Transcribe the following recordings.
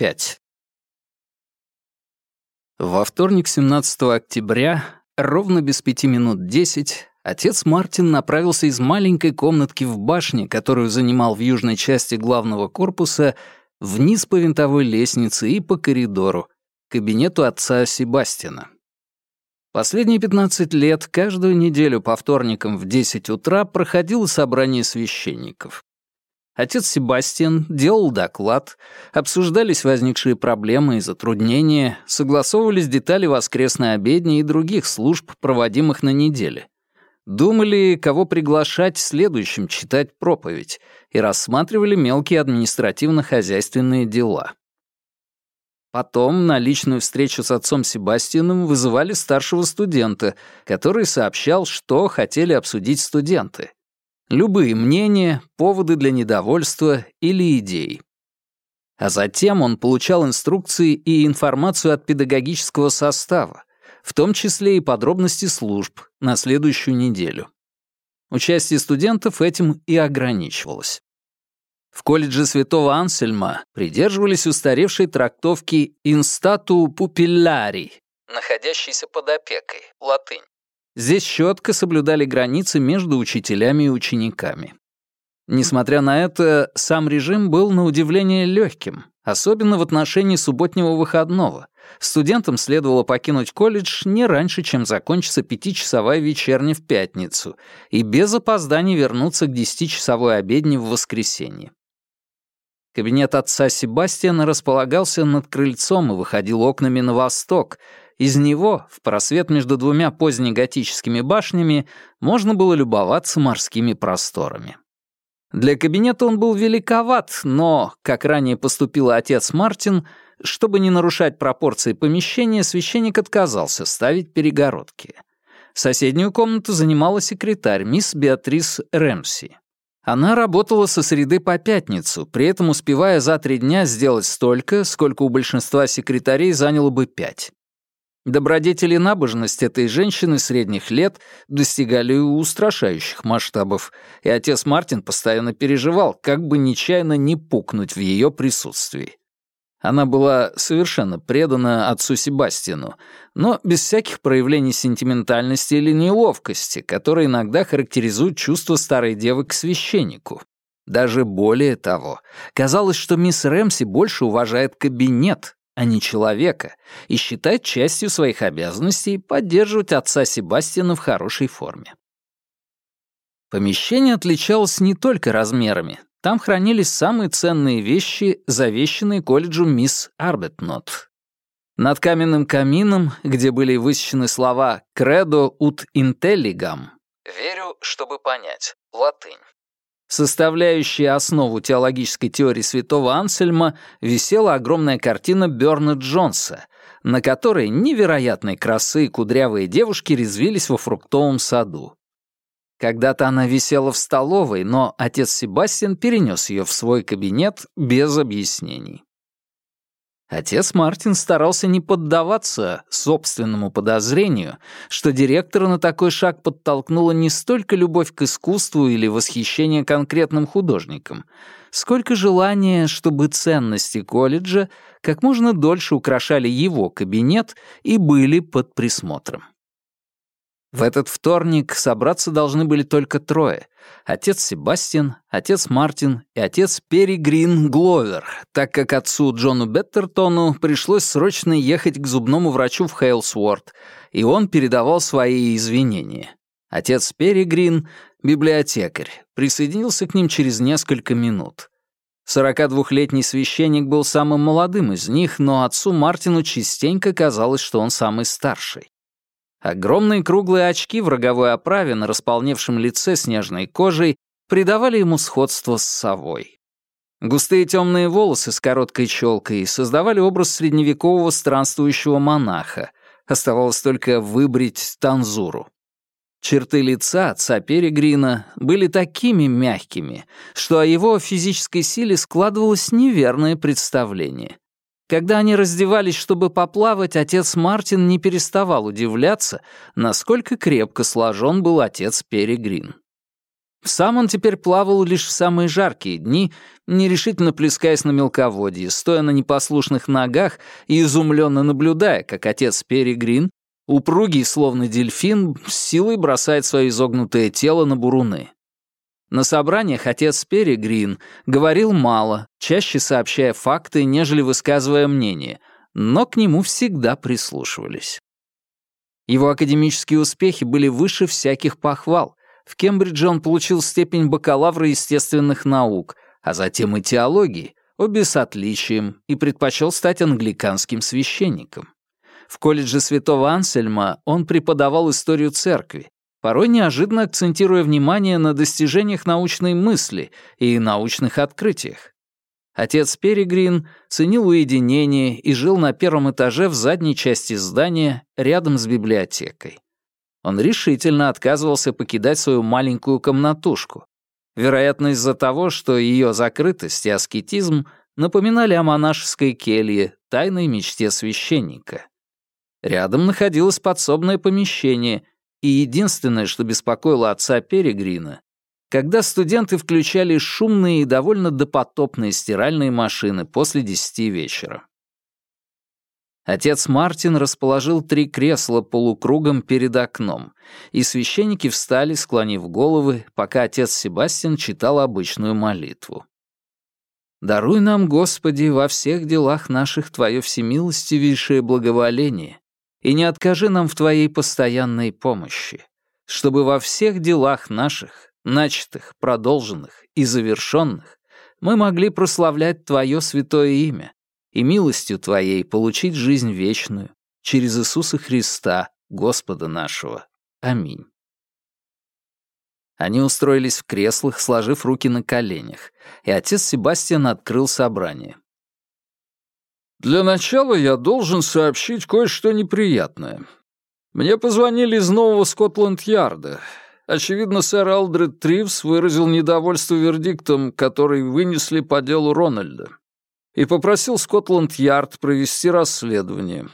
5. Во вторник, 17 октября, ровно без пяти минут десять, отец Мартин направился из маленькой комнатки в башне, которую занимал в южной части главного корпуса, вниз по винтовой лестнице и по коридору, к кабинету отца Себастьяна. Последние 15 лет каждую неделю по вторникам в 10 утра проходило собрание священников. Отец Себастьян делал доклад, обсуждались возникшие проблемы и затруднения, согласовывались детали воскресной обедни и других служб, проводимых на неделе. Думали, кого приглашать следующим читать проповедь, и рассматривали мелкие административно-хозяйственные дела. Потом на личную встречу с отцом Себастьяном вызывали старшего студента, который сообщал, что хотели обсудить студенты — Любые мнения, поводы для недовольства или идей. А затем он получал инструкции и информацию от педагогического состава, в том числе и подробности служб на следующую неделю. Участие студентов этим и ограничивалось. В колледже Святого Ансельма придерживались устаревшей трактовки «инстату пупилляри», находящейся под опекой, латынь. Здесь четко соблюдали границы между учителями и учениками. Несмотря на это, сам режим был на удивление легким, особенно в отношении субботнего выходного. Студентам следовало покинуть колледж не раньше, чем закончится пятичасовая вечерня в пятницу, и без опозданий вернуться к десятичасовой обедне в воскресенье. Кабинет отца Себастьяна располагался над крыльцом и выходил окнами на восток, из него, в просвет между двумя позднеготическими башнями, можно было любоваться морскими просторами. Для кабинета он был великоват, но, как ранее поступил отец Мартин, чтобы не нарушать пропорции помещения, священник отказался ставить перегородки. Соседнюю комнату занимала секретарь, мисс Беатрис Рэмси. Она работала со среды по пятницу, при этом успевая за три дня сделать столько, сколько у большинства секретарей заняло бы пять. Добродетели и набожность этой женщины средних лет достигали устрашающих масштабов, и отец Мартин постоянно переживал, как бы нечаянно не пукнуть в ее присутствии. Она была совершенно предана отцу Себастину, но без всяких проявлений сентиментальности или неловкости, которые иногда характеризуют чувство старой девы к священнику. Даже более того, казалось, что мисс Рэмси больше уважает кабинет, а не человека, и считать частью своих обязанностей поддерживать отца Себастьяна в хорошей форме. Помещение отличалось не только размерами. Там хранились самые ценные вещи, завещанные колледжу мисс Арбетнот. Над каменным камином, где были высечены слова «Credo ut intelligam» — «Верю, чтобы понять» — латынь. Составляющая основу теологической теории святого Ансельма висела огромная картина Бёрна Джонса, на которой невероятной красы кудрявые девушки резвились во фруктовом саду. Когда-то она висела в столовой, но отец Себастьян перенес ее в свой кабинет без объяснений. Отец Мартин старался не поддаваться собственному подозрению, что директора на такой шаг подтолкнула не столько любовь к искусству или восхищение конкретным художником, сколько желание, чтобы ценности колледжа как можно дольше украшали его кабинет и были под присмотром. В этот вторник собраться должны были только трое. Отец Себастьян, отец Мартин и отец Перегрин Гловер, так как отцу Джону Беттертону пришлось срочно ехать к зубному врачу в Хейлсворт, и он передавал свои извинения. Отец Перегрин, библиотекарь, присоединился к ним через несколько минут. 42-летний священник был самым молодым из них, но отцу Мартину частенько казалось, что он самый старший. Огромные круглые очки в роговой оправе на располневшем лице снежной кожей придавали ему сходство с совой. Густые темные волосы с короткой челкой создавали образ средневекового странствующего монаха. Оставалось только выбрить танзуру. Черты лица отца Перегрина были такими мягкими, что о его физической силе складывалось неверное представление. Когда они раздевались, чтобы поплавать, отец Мартин не переставал удивляться, насколько крепко сложен был отец Перегрин. Сам он теперь плавал лишь в самые жаркие дни, нерешительно плескаясь на мелководье, стоя на непослушных ногах и изумленно наблюдая, как отец Перегрин, упругий, словно дельфин, силой бросает свое изогнутое тело на буруны. На собраниях отец Перегрин говорил мало, чаще сообщая факты, нежели высказывая мнение, но к нему всегда прислушивались. Его академические успехи были выше всяких похвал, в Кембридже он получил степень бакалавра естественных наук, а затем и теологии, обе с отличием, и предпочел стать англиканским священником. В колледже святого Ансельма он преподавал историю церкви, порой неожиданно акцентируя внимание на достижениях научной мысли и научных открытиях. Отец Перегрин ценил уединение и жил на первом этаже в задней части здания рядом с библиотекой. Он решительно отказывался покидать свою маленькую комнатушку. Вероятно, из-за того, что ее закрытость и аскетизм напоминали о монашеской келье, тайной мечте священника. Рядом находилось подсобное помещение, и единственное, что беспокоило отца Перегрина, когда студенты включали шумные и довольно допотопные стиральные машины после десяти вечера. Отец Мартин расположил три кресла полукругом перед окном, и священники встали, склонив головы, пока отец Себастьян читал обычную молитву. «Даруй нам, Господи, во всех делах наших Твое всемилостивейшее благоволение, и не откажи нам в Твоей постоянной помощи, чтобы во всех делах наших, начатых, продолженных и завершенных, мы могли прославлять Твое святое имя, и милостью Твоей получить жизнь вечную через Иисуса Христа, Господа нашего. Аминь. Они устроились в креслах, сложив руки на коленях, и отец Себастьян открыл собрание. «Для начала я должен сообщить кое-что неприятное. Мне позвонили из нового Скотланд-Ярда. Очевидно, сэр Алдред Тривс выразил недовольство вердиктом, который вынесли по делу Рональда и попросил Скотланд-Ярд провести расследование.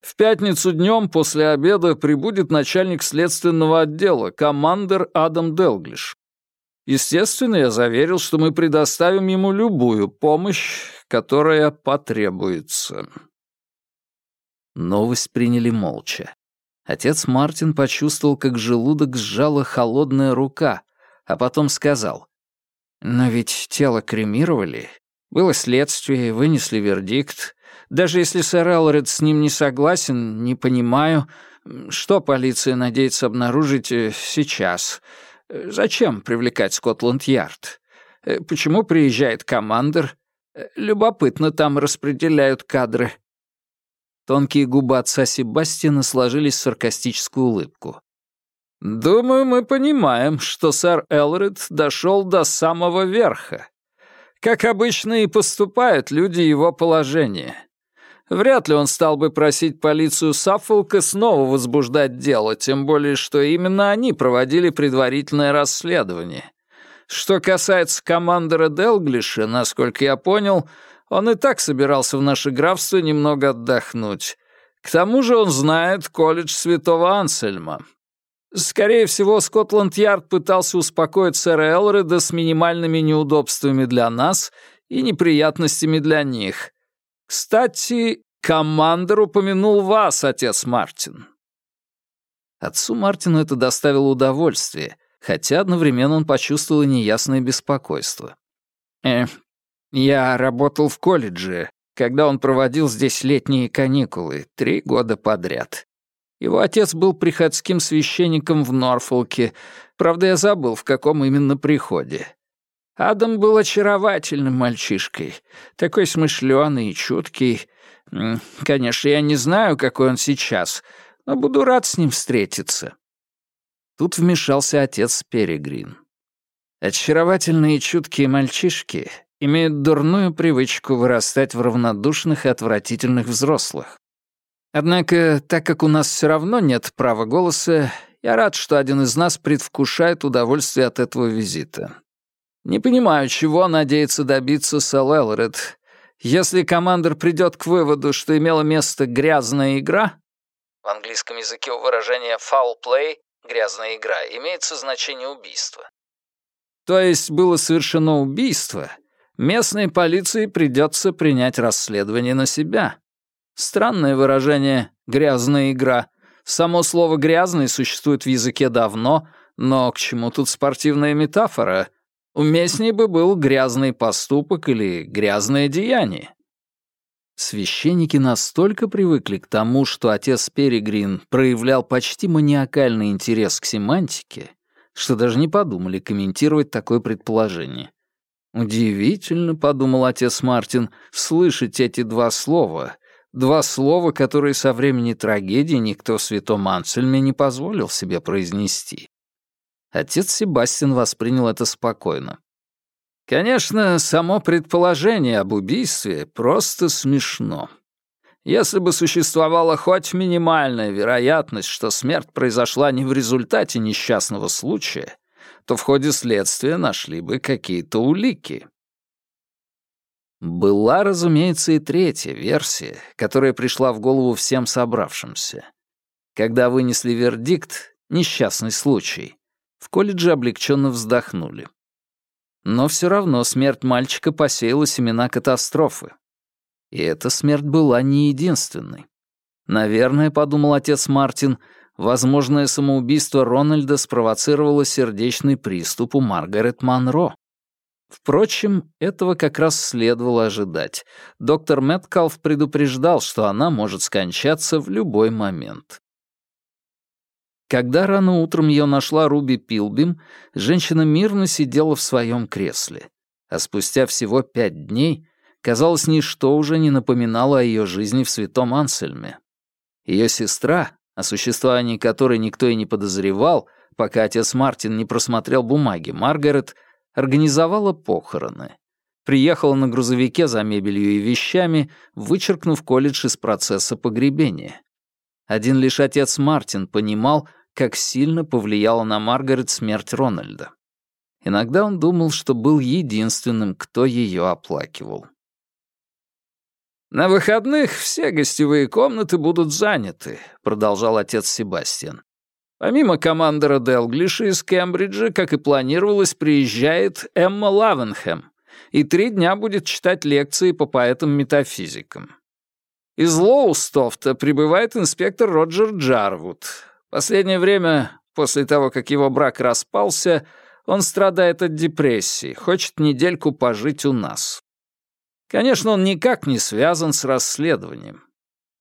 В пятницу днем после обеда прибудет начальник следственного отдела, командир Адам Делглиш. Естественно, я заверил, что мы предоставим ему любую помощь, которая потребуется. Новость приняли молча. Отец Мартин почувствовал, как желудок сжала холодная рука, а потом сказал, «Но ведь тело кремировали, было следствие, вынесли вердикт. Даже если сэр Элред с ним не согласен, не понимаю, что полиция надеется обнаружить э, сейчас. Зачем привлекать Скотланд-Ярд? Э, почему приезжает командир? Э, любопытно, там распределяют кадры. Тонкие губы отца Себастьяна сложились в саркастическую улыбку. «Думаю, мы понимаем, что сэр Элред дошел до самого верха. Как обычно и поступают люди его положения. Вряд ли он стал бы просить полицию Саффолка снова возбуждать дело, тем более, что именно они проводили предварительное расследование. Что касается командора Делглиша, насколько я понял, он и так собирался в наше графство немного отдохнуть. К тому же он знает колледж святого Ансельма. Скорее всего, Скотланд-Ярд пытался успокоить сэра Элреда с минимальными неудобствами для нас и неприятностями для них. Кстати, командор упомянул вас, отец Мартин. Отцу Мартину это доставило удовольствие, хотя одновременно он почувствовал неясное беспокойство. «Э, я работал в колледже, когда он проводил здесь летние каникулы, три года подряд. Его отец был приходским священником в Норфолке, правда, я забыл, в каком именно приходе. Адам был очаровательным мальчишкой, такой смышленый и чуткий. Конечно, я не знаю, какой он сейчас, но буду рад с ним встретиться. Тут вмешался отец Перегрин. Очаровательные чуткие мальчишки имеют дурную привычку вырастать в равнодушных и отвратительных взрослых. Однако, так как у нас все равно нет права голоса, я рад, что один из нас предвкушает удовольствие от этого визита. Не понимаю, чего надеется добиться Сэл Элред. Если командир придет к выводу, что имела место грязная игра... В английском языке у выражения «foul play» — грязная игра — имеется значение убийства. то есть было совершено убийство, местной полиции придется принять расследование на себя. Странное выражение «грязная игра». Само слово «грязный» существует в языке давно, но к чему тут спортивная метафора? Уместнее бы был грязный поступок или грязное деяние. Священники настолько привыкли к тому, что отец Перегрин проявлял почти маниакальный интерес к семантике, что даже не подумали комментировать такое предположение. «Удивительно», — подумал отец Мартин, — «слышать эти два слова, два слова, которые со времени трагедии никто святом Ансельме не позволил себе произнести». Отец Себастьян воспринял это спокойно. Конечно, само предположение об убийстве просто смешно. Если бы существовала хоть минимальная вероятность, что смерть произошла не в результате несчастного случая, то в ходе следствия нашли бы какие-то улики. Была, разумеется, и третья версия, которая пришла в голову всем собравшимся. Когда вынесли вердикт «несчастный случай», в колледже облегченно вздохнули. Но все равно смерть мальчика посеяла семена катастрофы. И эта смерть была не единственной. Наверное, подумал отец Мартин, возможное самоубийство Рональда спровоцировало сердечный приступ у Маргарет Монро. Впрочем, этого как раз следовало ожидать. Доктор Мэткалф предупреждал, что она может скончаться в любой момент. Когда рано утром ее нашла Руби Пилбим, женщина мирно сидела в своем кресле. А спустя всего пять дней, казалось, ничто уже не напоминало о ее жизни в Святом Ансельме. Ее сестра, о существовании которой никто и не подозревал, пока отец Мартин не просмотрел бумаги, Маргарет организовала похороны. Приехала на грузовике за мебелью и вещами, вычеркнув колледж из процесса погребения. Один лишь отец Мартин понимал, как сильно повлияла на Маргарет смерть Рональда. Иногда он думал, что был единственным, кто ее оплакивал. «На выходных все гостевые комнаты будут заняты», — продолжал отец Себастьян. «Помимо командора Делглиша из Кембриджа, как и планировалось, приезжает Эмма Лавенхэм и три дня будет читать лекции по поэтам-метафизикам. Из Лоустофта прибывает инспектор Роджер Джарвуд. Последнее время, после того, как его брак распался, он страдает от депрессии, хочет недельку пожить у нас. Конечно, он никак не связан с расследованием.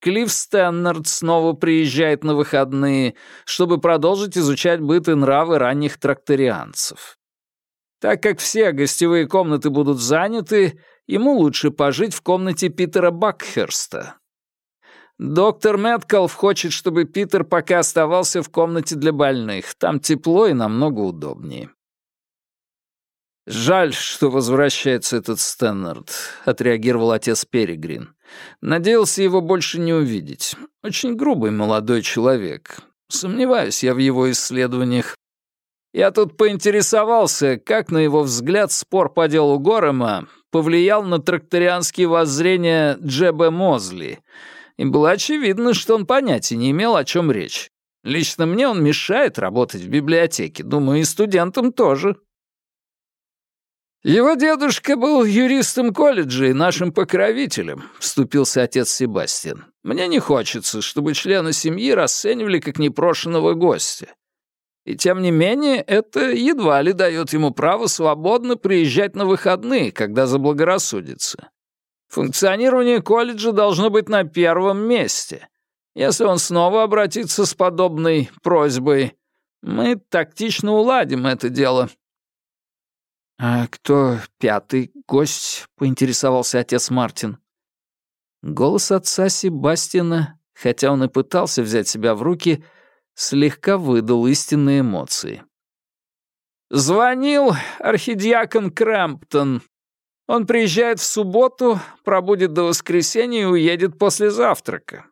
Клифф Стэннард снова приезжает на выходные, чтобы продолжить изучать быт и нравы ранних тракторианцев. Так как все гостевые комнаты будут заняты, ему лучше пожить в комнате Питера Бакхерста, Доктор Мэткалф хочет, чтобы Питер пока оставался в комнате для больных. Там тепло и намного удобнее. «Жаль, что возвращается этот Стэннард», — отреагировал отец Перегрин. «Надеялся его больше не увидеть. Очень грубый молодой человек. Сомневаюсь я в его исследованиях. Я тут поинтересовался, как, на его взгляд, спор по делу Горема повлиял на тракторианские воззрения Джеба Мозли — и было очевидно, что он понятия не имел, о чем речь. Лично мне он мешает работать в библиотеке, думаю, и студентам тоже. «Его дедушка был юристом колледжа и нашим покровителем», — вступился отец Себастьян. «Мне не хочется, чтобы члены семьи расценивали как непрошенного гостя. И тем не менее, это едва ли дает ему право свободно приезжать на выходные, когда заблагорассудится. Функционирование колледжа должно быть на первом месте. Если он снова обратится с подобной просьбой, мы тактично уладим это дело». «А кто пятый гость?» — поинтересовался отец Мартин. Голос отца Себастина, хотя он и пытался взять себя в руки, слегка выдал истинные эмоции. «Звонил архидиакон Крэмптон. Он приезжает в субботу, пробудет до воскресенья и уедет после завтрака».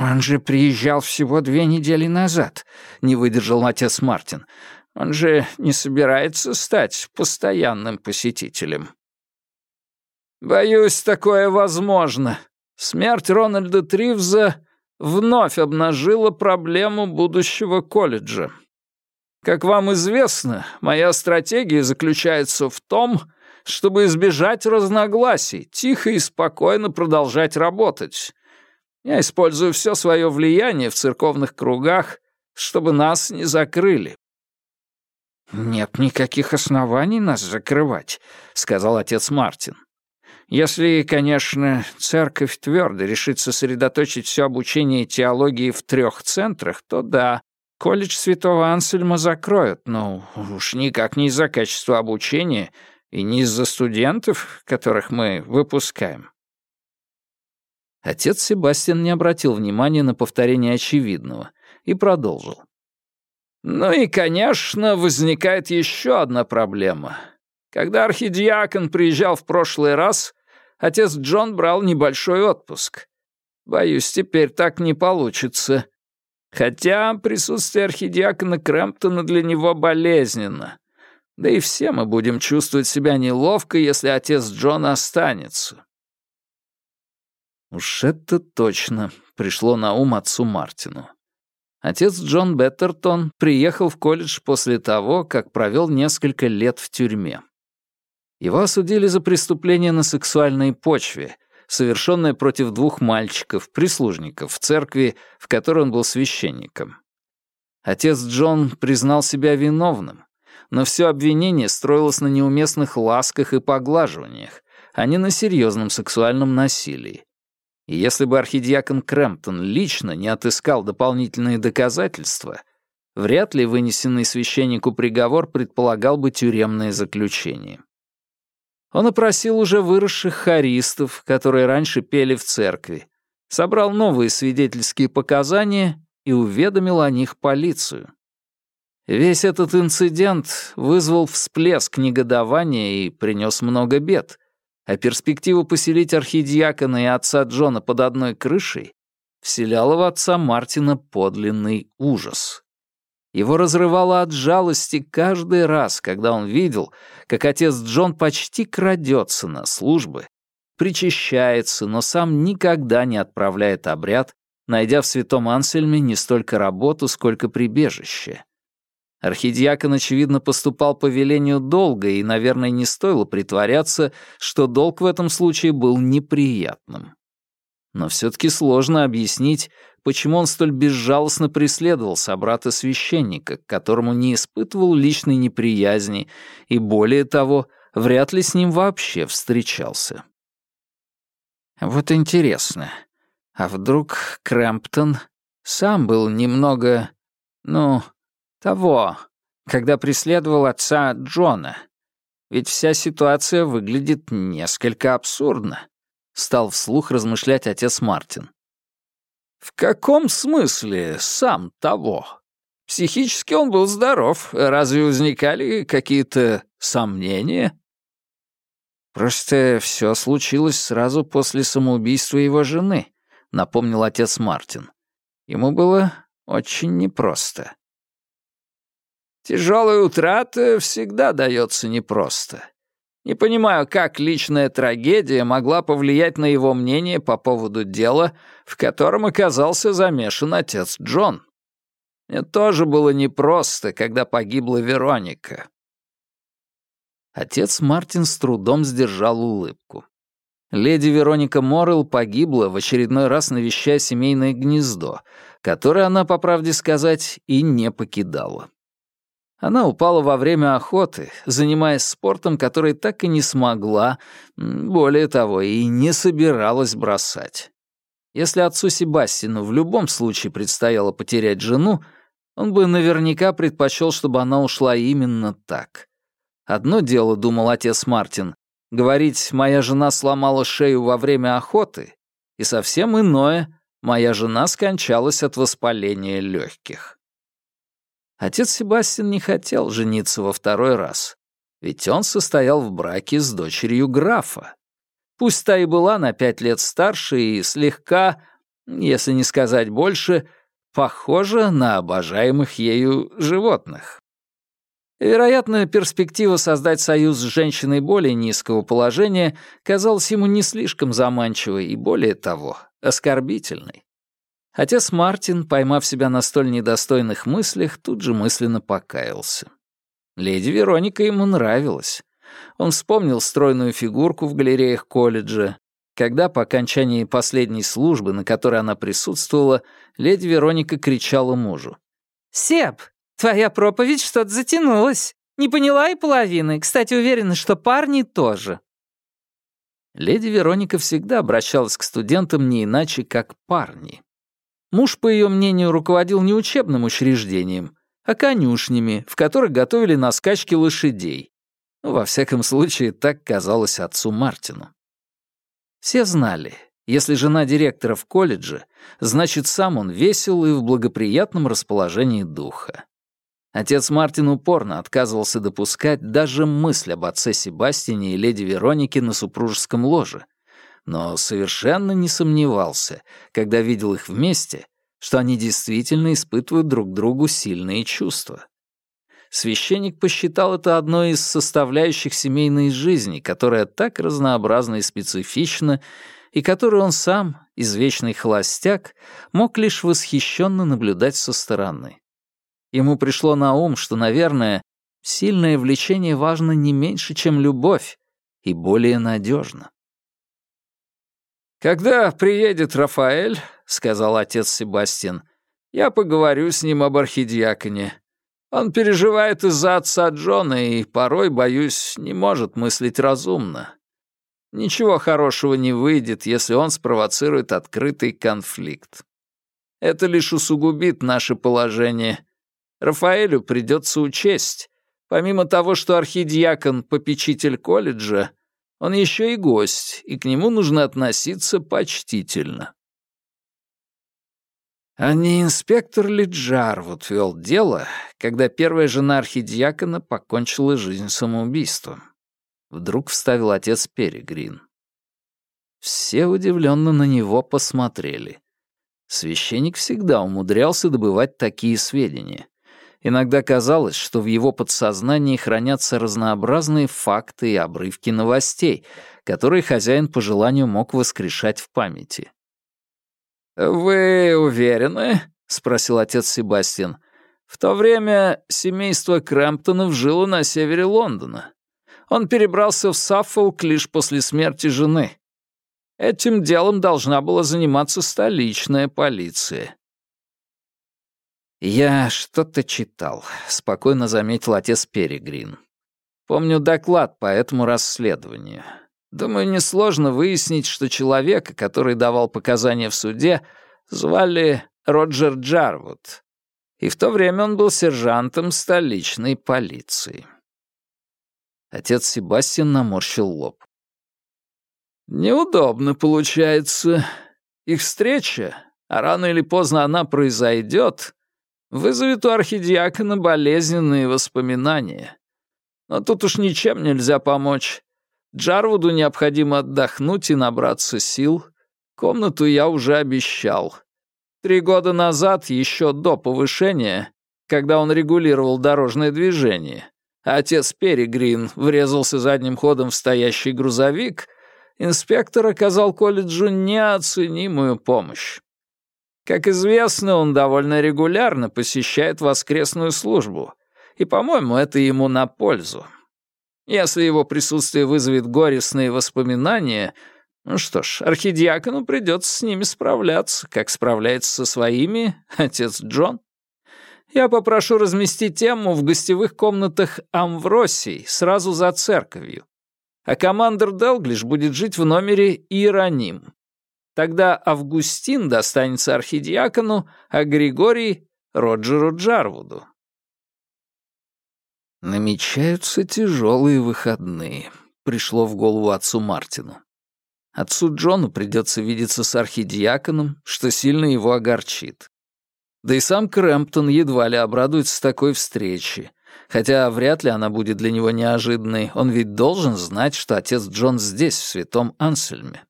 «Он же приезжал всего две недели назад», — не выдержал отец Мартин. «Он же не собирается стать постоянным посетителем». «Боюсь, такое возможно. Смерть Рональда Тривза вновь обнажила проблему будущего колледжа». Как вам известно, моя стратегия заключается в том, чтобы избежать разногласий, тихо и спокойно продолжать работать. Я использую все свое влияние в церковных кругах, чтобы нас не закрыли. «Нет никаких оснований нас закрывать», — сказал отец Мартин. «Если, конечно, церковь твердо решит сосредоточить все обучение теологии в трех центрах, то да, колледж святого Ансельма закроют, но уж никак не из-за качества обучения и не из-за студентов, которых мы выпускаем». Отец Себастьян не обратил внимания на повторение очевидного и продолжил. Ну и, конечно, возникает еще одна проблема. Когда архидиакон приезжал в прошлый раз, отец Джон брал небольшой отпуск. Боюсь, теперь так не получится. Хотя присутствие архидиакона Крэмптона для него болезненно. Да и все мы будем чувствовать себя неловко, если отец Джон останется. Уж это точно пришло на ум отцу Мартину. Отец Джон Беттертон приехал в колледж после того, как провел несколько лет в тюрьме. Его осудили за преступление на сексуальной почве, совершенное против двух мальчиков, прислужников в церкви, в которой он был священником. Отец Джон признал себя виновным, но все обвинение строилось на неуместных ласках и поглаживаниях, а не на серьезном сексуальном насилии. И если бы архидиакон Крэмптон лично не отыскал дополнительные доказательства, вряд ли вынесенный священнику приговор предполагал бы тюремное заключение. Он опросил уже выросших хористов, которые раньше пели в церкви, собрал новые свидетельские показания и уведомил о них полицию. Весь этот инцидент вызвал всплеск негодования и принес много бед, а перспектива поселить архидиакона и отца Джона под одной крышей вселяла в отца Мартина подлинный ужас. Его разрывало от жалости каждый раз, когда он видел, как отец Джон почти крадется на службы, причащается, но сам никогда не отправляет обряд, найдя в святом Ансельме не столько работу, сколько прибежище. Архидиакон, очевидно, поступал по велению долга, и, наверное, не стоило притворяться, что долг в этом случае был неприятным. Но все-таки сложно объяснить, почему он столь безжалостно преследовал собрата-священника, к которому не испытывал личной неприязни и, более того, вряд ли с ним вообще встречался. Вот интересно, а вдруг Крэмптон сам был немного, ну, того, когда преследовал отца Джона. Ведь вся ситуация выглядит несколько абсурдно», — стал вслух размышлять отец Мартин. «В каком смысле сам того? Психически он был здоров. Разве возникали какие-то сомнения?» «Просто все случилось сразу после самоубийства его жены», — напомнил отец Мартин. Ему было очень непросто. Тяжелая утрата всегда дается непросто. Не понимаю, как личная трагедия могла повлиять на его мнение по поводу дела, в котором оказался замешан отец Джон. Мне тоже было непросто, когда погибла Вероника. Отец Мартин с трудом сдержал улыбку. Леди Вероника Моррелл погибла в очередной раз навещая семейное гнездо, которое она, по правде сказать, и не покидала. Она упала во время охоты, занимаясь спортом, который так и не смогла, более того, и не собиралась бросать. Если отцу Себастину в любом случае предстояло потерять жену, он бы наверняка предпочел, чтобы она ушла именно так. Одно дело, думал отец Мартин, говорить «моя жена сломала шею во время охоты», и совсем иное «моя жена скончалась от воспаления легких». Отец Себастьян не хотел жениться во второй раз, ведь он состоял в браке с дочерью графа. Пусть та и была на пять лет старше и слегка, если не сказать больше, похожа на обожаемых ею животных. Вероятно, перспектива создать союз с женщиной более низкого положения казалась ему не слишком заманчивой и, более того, оскорбительной. Отец Мартин, поймав себя на столь недостойных мыслях, тут же мысленно покаялся. Леди Вероника ему нравилась. Он вспомнил стройную фигурку в галереях колледжа, когда по окончании последней службы, на которой она присутствовала, леди Вероника кричала мужу. «Себ, твоя проповедь что-то затянулась. Не поняла и половины. Кстати, уверена, что парни тоже». Леди Вероника всегда обращалась к студентам не иначе, как парни. Муж, по ее мнению, руководил не учебным учреждением, а конюшнями, в которых готовили на скачки лошадей. Ну, во всяком случае, так казалось отцу Мартину. Все знали, если жена директора в колледже, значит, сам он весел и в благоприятном расположении духа. Отец Мартин упорно отказывался допускать даже мысль об отце Себастине и леди Веронике на супружеском ложе, но совершенно не сомневался, когда видел их вместе, что они действительно испытывают друг другу сильные чувства. Священник посчитал это одной из составляющих семейной жизни, которая так разнообразна и специфична, и которую он сам, извечный холостяк, мог лишь восхищенно наблюдать со стороны. Ему пришло на ум, что, наверное, сильное влечение важно не меньше, чем любовь, и более надежно. «Когда приедет Рафаэль, — сказал отец Себастьян, — я поговорю с ним об архидиаконе. Он переживает из-за отца Джона и порой, боюсь, не может мыслить разумно. Ничего хорошего не выйдет, если он спровоцирует открытый конфликт. Это лишь усугубит наше положение. Рафаэлю придется учесть, помимо того, что архидиакон — попечитель колледжа, он еще и гость, и к нему нужно относиться почтительно. А не инспектор ли Джарвуд вел дело, когда первая жена архидиакона покончила жизнь самоубийством? Вдруг вставил отец Перегрин. Все удивленно на него посмотрели. Священник всегда умудрялся добывать такие сведения. Иногда казалось, что в его подсознании хранятся разнообразные факты и обрывки новостей, которые хозяин по желанию мог воскрешать в памяти. «Вы уверены?» — спросил отец Себастьян. «В то время семейство Крэмптонов жило на севере Лондона. Он перебрался в Саффолк лишь после смерти жены. Этим делом должна была заниматься столичная полиция. «Я что-то читал», — спокойно заметил отец Перегрин. «Помню доклад по этому расследованию. Думаю, несложно выяснить, что человека, который давал показания в суде, звали Роджер Джарвуд. И в то время он был сержантом столичной полиции». Отец Себастьян наморщил лоб. «Неудобно получается. Их встреча, а рано или поздно она произойдет, вызовет у архидиакона болезненные воспоминания. Но тут уж ничем нельзя помочь. Джарвуду необходимо отдохнуть и набраться сил. Комнату я уже обещал. Три года назад, еще до повышения, когда он регулировал дорожное движение, отец Перегрин врезался задним ходом в стоящий грузовик, инспектор оказал колледжу неоценимую помощь. Как известно, он довольно регулярно посещает воскресную службу, и, по-моему, это ему на пользу. Если его присутствие вызовет горестные воспоминания, ну что ж, архидиакону придется с ними справляться, как справляется со своими отец Джон. Я попрошу разместить тему в гостевых комнатах Амвросий сразу за церковью. А командор Делглиш будет жить в номере Иероним. Тогда Августин достанется архидиакону, а Григорий — Роджеру Джарвуду. Намечаются тяжелые выходные, пришло в голову отцу Мартину. Отцу Джону придется видеться с архидиаконом, что сильно его огорчит. Да и сам Крэмптон едва ли обрадуется такой встрече, хотя вряд ли она будет для него неожиданной, он ведь должен знать, что отец Джон здесь, в Святом Ансельме.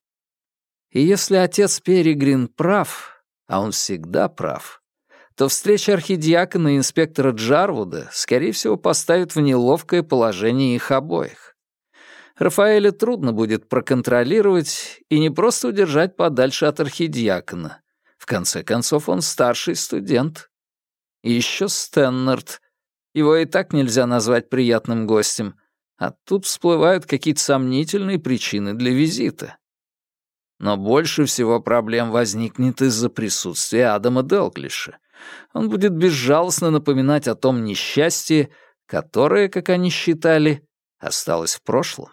И если отец Перегрин прав, а он всегда прав, то встреча архидиакона и инспектора Джарвуда, скорее всего, поставит в неловкое положение их обоих. Рафаэля трудно будет проконтролировать и не просто удержать подальше от архидиакона. В конце концов, он старший студент. И еще Стэннард. Его и так нельзя назвать приятным гостем. А тут всплывают какие-то сомнительные причины для визита. Но больше всего проблем возникнет из-за присутствия Адама Делглиша. Он будет безжалостно напоминать о том несчастье, которое, как они считали, осталось в прошлом.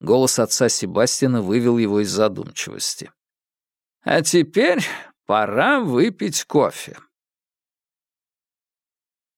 Голос отца Себастьяна вывел его из задумчивости. «А теперь пора выпить кофе».